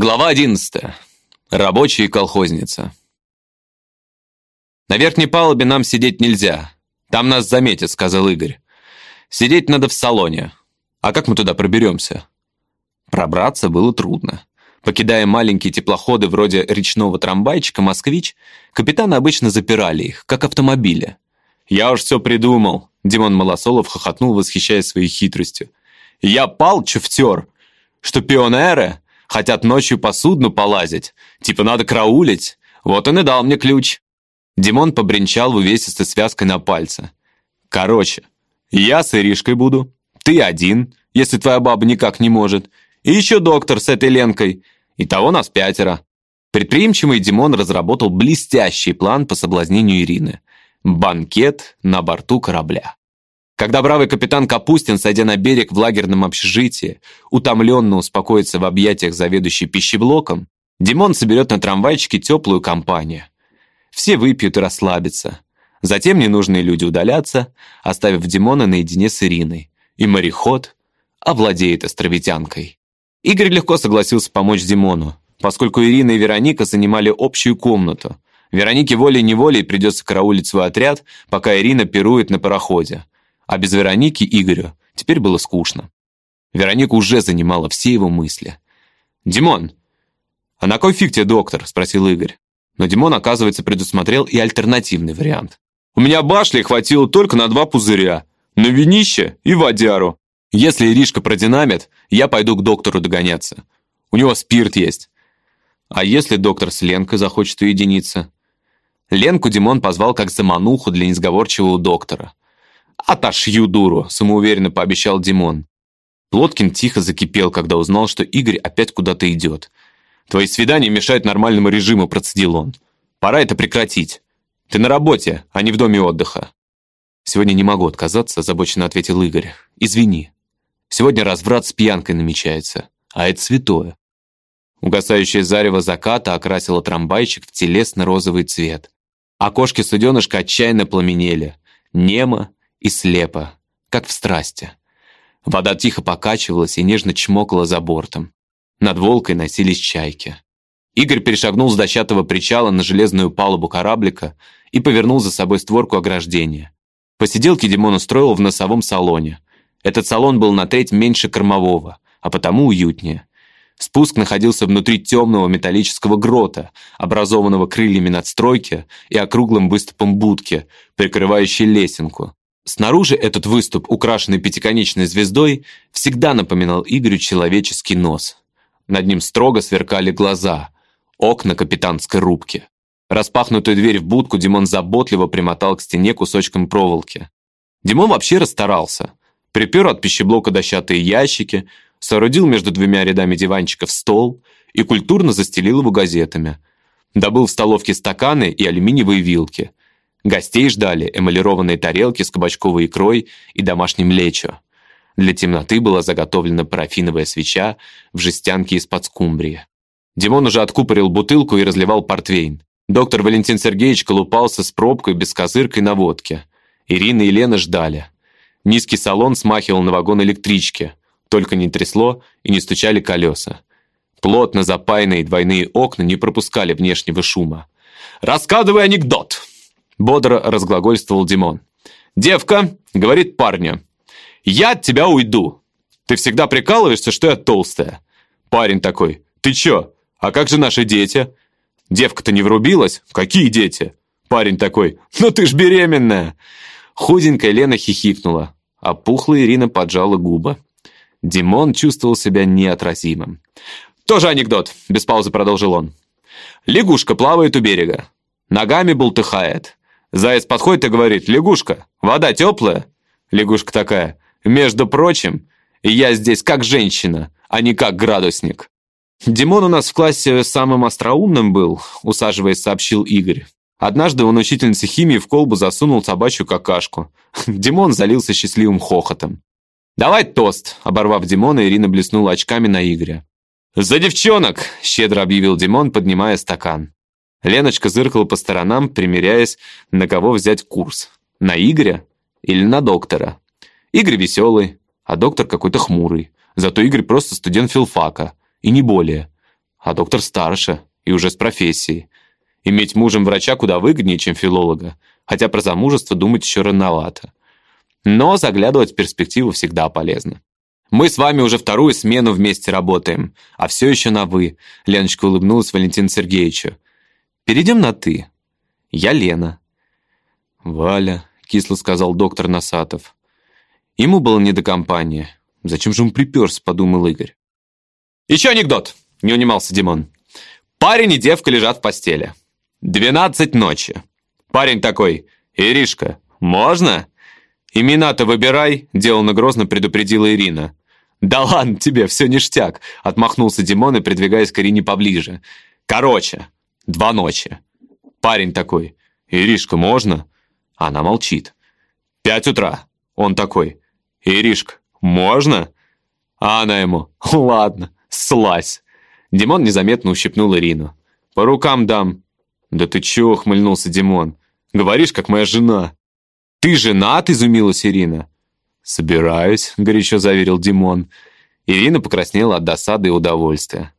Глава 11. Рабочий и колхозница. «На верхней палубе нам сидеть нельзя. Там нас заметят», — сказал Игорь. «Сидеть надо в салоне. А как мы туда проберемся?» Пробраться было трудно. Покидая маленькие теплоходы вроде речного трамвайчика «Москвич», капитаны обычно запирали их, как автомобили. «Я уж все придумал», — Димон Малосолов хохотнул, восхищаясь своей хитростью. «Я пал, чуфтер, что пионеры Хотят ночью по судну полазить. Типа надо краулить. Вот он и дал мне ключ». Димон побренчал в увесистой связкой на пальце. «Короче, я с Иришкой буду. Ты один, если твоя баба никак не может. И еще доктор с этой Ленкой. Итого нас пятеро». Предприимчивый Димон разработал блестящий план по соблазнению Ирины. Банкет на борту корабля. Когда бравый капитан Капустин, сойдя на берег в лагерном общежитии, утомленно успокоится в объятиях заведующей пищеблоком, Димон соберет на трамвайчике теплую компанию. Все выпьют и расслабятся. Затем ненужные люди удалятся, оставив Димона наедине с Ириной. И мореход овладеет островитянкой. Игорь легко согласился помочь Димону, поскольку Ирина и Вероника занимали общую комнату. Веронике волей-неволей придется караулить свой отряд, пока Ирина пирует на пароходе. А без Вероники Игорю теперь было скучно. Вероника уже занимала все его мысли. «Димон, а на кой фиг тебе доктор?» – спросил Игорь. Но Димон, оказывается, предусмотрел и альтернативный вариант. «У меня башли хватило только на два пузыря. На винище и водяру. Если Иришка продинамит, я пойду к доктору догоняться. У него спирт есть. А если доктор с Ленкой захочет уединиться?» Ленку Димон позвал как замануху для несговорчивого доктора. «Отошью дуру», — самоуверенно пообещал Димон. Плоткин тихо закипел, когда узнал, что Игорь опять куда-то идет. «Твои свидания мешают нормальному режиму», — процедил он. «Пора это прекратить. Ты на работе, а не в доме отдыха». «Сегодня не могу отказаться», — озабоченно ответил Игорь. «Извини. Сегодня разврат с пьянкой намечается, а это святое». Угасающее зарево заката окрасило трамвайчик в телесно-розовый цвет. Окошки суденышка отчаянно пламенели. Немо и слепо, как в страсти. Вода тихо покачивалась и нежно чмокала за бортом. Над волкой носились чайки. Игорь перешагнул с дощатого причала на железную палубу кораблика и повернул за собой створку ограждения. Посиделки Димон устроил в носовом салоне. Этот салон был на треть меньше кормового, а потому уютнее. Спуск находился внутри темного металлического грота, образованного крыльями надстройки и округлым выступом будки, прикрывающей лесенку. Снаружи этот выступ, украшенный пятиконечной звездой, всегда напоминал Игорю человеческий нос. Над ним строго сверкали глаза, окна капитанской рубки. Распахнутую дверь в будку Димон заботливо примотал к стене кусочком проволоки. Димон вообще расстарался. Припер от пищеблока дощатые ящики, соорудил между двумя рядами диванчиков стол и культурно застелил его газетами. Добыл в столовке стаканы и алюминиевые вилки. Гостей ждали эмалированные тарелки с кабачковой икрой и домашним лечо. Для темноты была заготовлена парафиновая свеча в жестянке из-под скумбрии. Димон уже откупорил бутылку и разливал портвейн. Доктор Валентин Сергеевич колупался с пробкой без козыркой на водке. Ирина и Лена ждали. Низкий салон смахивал на вагон электрички. Только не трясло и не стучали колеса. Плотно запаянные двойные окна не пропускали внешнего шума. «Рассказывай анекдот!» Бодро разглагольствовал Димон. «Девка, — говорит парню, — я от тебя уйду. Ты всегда прикалываешься, что я толстая. Парень такой, ты чё? А как же наши дети? Девка-то не врубилась? Какие дети? Парень такой, ну ты ж беременная. Худенькая Лена хихикнула, а пухлая Ирина поджала губы. Димон чувствовал себя неотразимым. «Тоже анекдот», — без паузы продолжил он. «Лягушка плавает у берега, ногами бултыхает, Заяц подходит и говорит, «Лягушка, вода теплая?» Лягушка такая, «Между прочим, я здесь как женщина, а не как градусник». «Димон у нас в классе самым остроумным был», усаживаясь, сообщил Игорь. Однажды он учительнице химии в колбу засунул собачью какашку. Димон залился счастливым хохотом. «Давай тост!» Оборвав Димона, Ирина блеснула очками на Игоря. «За девчонок!» – щедро объявил Димон, поднимая стакан. Леночка зыркала по сторонам, примеряясь, на кого взять курс. На Игоря или на доктора. Игорь веселый, а доктор какой-то хмурый. Зато Игорь просто студент филфака, и не более. а доктор старше и уже с профессией. Иметь мужем врача куда выгоднее, чем филолога, хотя про замужество думать еще рановато. Но заглядывать в перспективу всегда полезно. Мы с вами уже вторую смену вместе работаем, а все еще на «вы», — Леночка улыбнулась Валентину Сергеевичу. Перейдем на «ты». Я Лена. Валя, — кисло сказал доктор Насатов. Ему было не до компании. Зачем же он приперся, подумал Игорь. Еще анекдот, не унимался Димон. Парень и девка лежат в постели. Двенадцать ночи. Парень такой, Иришка, можно? Имена-то выбирай, деланно грозно предупредила Ирина. «Да ладно тебе, все ништяк!» — отмахнулся Димон и придвигаясь к Ирине поближе. «Короче, два ночи. Парень такой, Иришка, можно?» Она молчит. «Пять утра». Он такой, «Иришка, можно?» А она ему, «Ладно, слазь». Димон незаметно ущипнул Ирину. «По рукам дам». «Да ты чего?» — хмыльнулся Димон. «Говоришь, как моя жена». «Ты женат?» — изумилась Ирина. «Собираюсь», — горячо заверил Димон. Ирина покраснела от досады и удовольствия.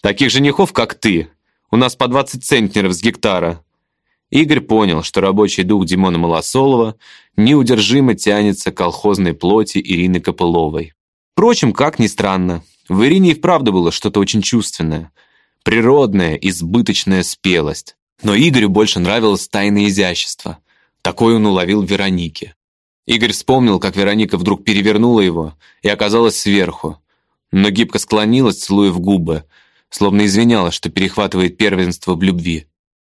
«Таких женихов, как ты, у нас по 20 центнеров с гектара». Игорь понял, что рабочий дух Димона Малосолова неудержимо тянется к колхозной плоти Ирины Копыловой. Впрочем, как ни странно, в Ирине и вправду было что-то очень чувственное. Природная, избыточная спелость. Но Игорю больше нравилось тайное изящество. Такое он уловил в Веронике. Игорь вспомнил, как Вероника вдруг перевернула его и оказалась сверху, но гибко склонилась, целуя в губы, словно извинялась, что перехватывает первенство в любви.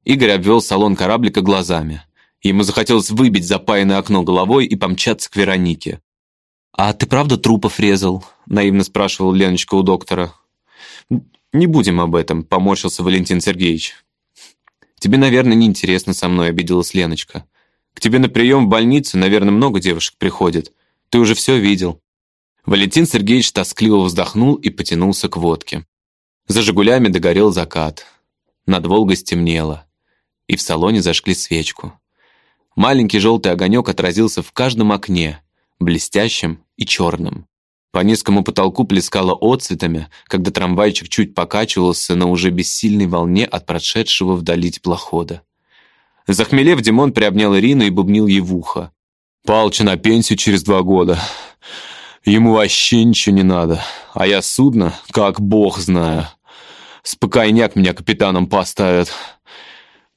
Игорь обвел салон кораблика глазами. Ему захотелось выбить запаянное окно головой и помчаться к Веронике. «А ты правда трупов резал?» — наивно спрашивал Леночка у доктора. «Не будем об этом», — поморщился Валентин Сергеевич. «Тебе, наверное, неинтересно со мной», — обиделась Леночка. К тебе на прием в больницу, наверное, много девушек приходит. Ты уже все видел». Валентин Сергеевич тоскливо вздохнул и потянулся к водке. За «Жигулями» догорел закат. Над Волгой стемнело. И в салоне зажгли свечку. Маленький желтый огонек отразился в каждом окне, блестящем и черном. По низкому потолку плескало отцветами, когда трамвайчик чуть покачивался на уже бессильной волне от прошедшего вдали теплохода. Захмелев, Димон приобнял Ирину и бубнил ей в ухо. «Палча на пенсию через два года. Ему вообще ничего не надо. А я судно, как бог знаю. Спокойняк меня капитаном поставят».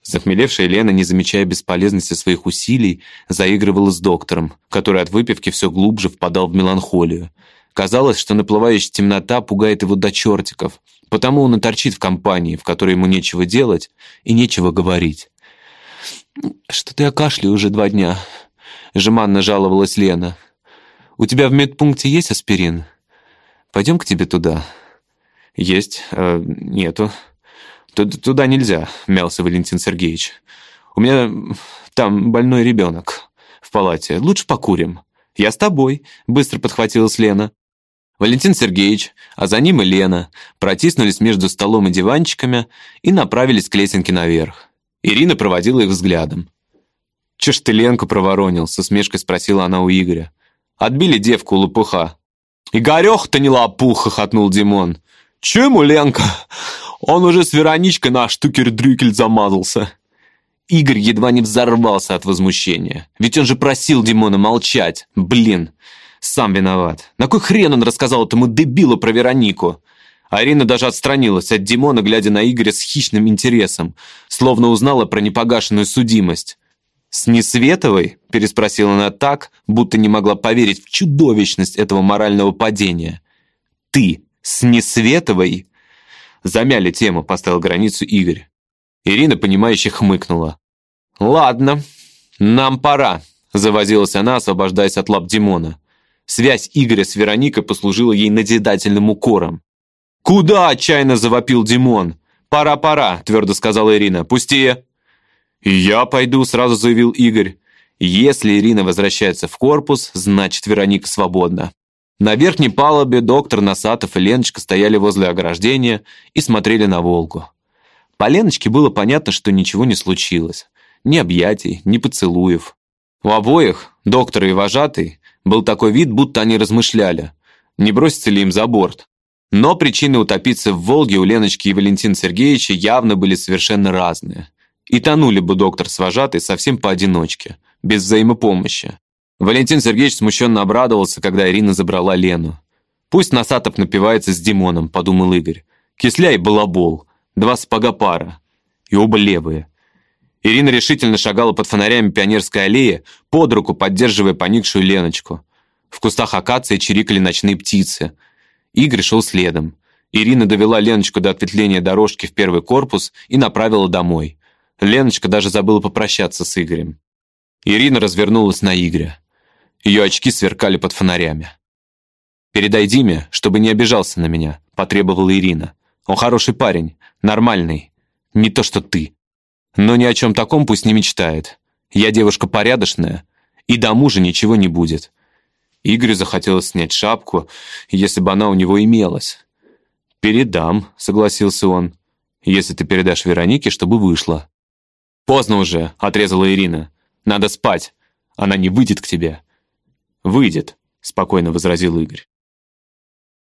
Захмелевшая Лена, не замечая бесполезности своих усилий, заигрывала с доктором, который от выпивки все глубже впадал в меланхолию. Казалось, что наплывающая темнота пугает его до чертиков, потому он и торчит в компании, в которой ему нечего делать и нечего говорить. «Что-то я кашляю уже два дня», — жеманно жаловалась Лена. «У тебя в медпункте есть аспирин? Пойдем к тебе туда». «Есть. Э, нету. Туда нельзя», — мялся Валентин Сергеевич. «У меня там больной ребенок в палате. Лучше покурим». «Я с тобой», — быстро подхватилась Лена. Валентин Сергеевич, а за ним и Лена, протиснулись между столом и диванчиками и направились к лесенке наверх. Ирина проводила их взглядом. «Че ж ты Ленку проворонил?» — с усмешкой спросила она у Игоря. «Отбили девку лопуха». «Игорёх-то не лопух!» — хохотнул Димон. «Че ему Ленка? Он уже с Вероничкой на штукер-дрюкель замазался». Игорь едва не взорвался от возмущения. Ведь он же просил Димона молчать. Блин, сам виноват. На кой хрен он рассказал этому дебилу про Веронику? Арина даже отстранилась от Димона, глядя на Игоря с хищным интересом, словно узнала про непогашенную судимость. «С Несветовой?» – переспросила она так, будто не могла поверить в чудовищность этого морального падения. «Ты с Несветовой?» Замяли тему, поставил границу Игорь. Ирина, понимающе хмыкнула. «Ладно, нам пора», – завозилась она, освобождаясь от лап Димона. Связь Игоря с Вероникой послужила ей назидательным укором. «Куда?» – отчаянно завопил Димон. «Пора, пора», – твердо сказала Ирина. «Пусти». «И я пойду», – сразу заявил Игорь. «Если Ирина возвращается в корпус, значит, Вероника свободна». На верхней палубе доктор Насатов и Леночка стояли возле ограждения и смотрели на Волгу. По Леночке было понятно, что ничего не случилось. Ни объятий, ни поцелуев. У обоих, доктора и вожатый, был такой вид, будто они размышляли, не бросится ли им за борт. Но причины утопиться в Волге у Леночки и Валентина Сергеевича явно были совершенно разные. И тонули бы доктор с вожатой совсем поодиночке, без взаимопомощи. Валентин Сергеевич смущенно обрадовался, когда Ирина забрала Лену. «Пусть Носатов напивается с Димоном», — подумал Игорь. «Кисля и балабол. Два сапога пара. И оба левые». Ирина решительно шагала под фонарями Пионерской аллеи, под руку поддерживая поникшую Леночку. В кустах акации чирикали ночные птицы. Игорь шел следом. Ирина довела Леночку до ответвления дорожки в первый корпус и направила домой. Леночка даже забыла попрощаться с Игорем. Ирина развернулась на Игоря. Ее очки сверкали под фонарями. «Передай Диме, чтобы не обижался на меня», — потребовала Ирина. «Он хороший парень, нормальный. Не то что ты. Но ни о чем таком пусть не мечтает. Я девушка порядочная, и до мужа ничего не будет». Игорю захотелось снять шапку, если бы она у него имелась. «Передам», — согласился он, «если ты передашь Веронике, чтобы вышла». «Поздно уже», — отрезала Ирина. «Надо спать. Она не выйдет к тебе». «Выйдет», — спокойно возразил Игорь.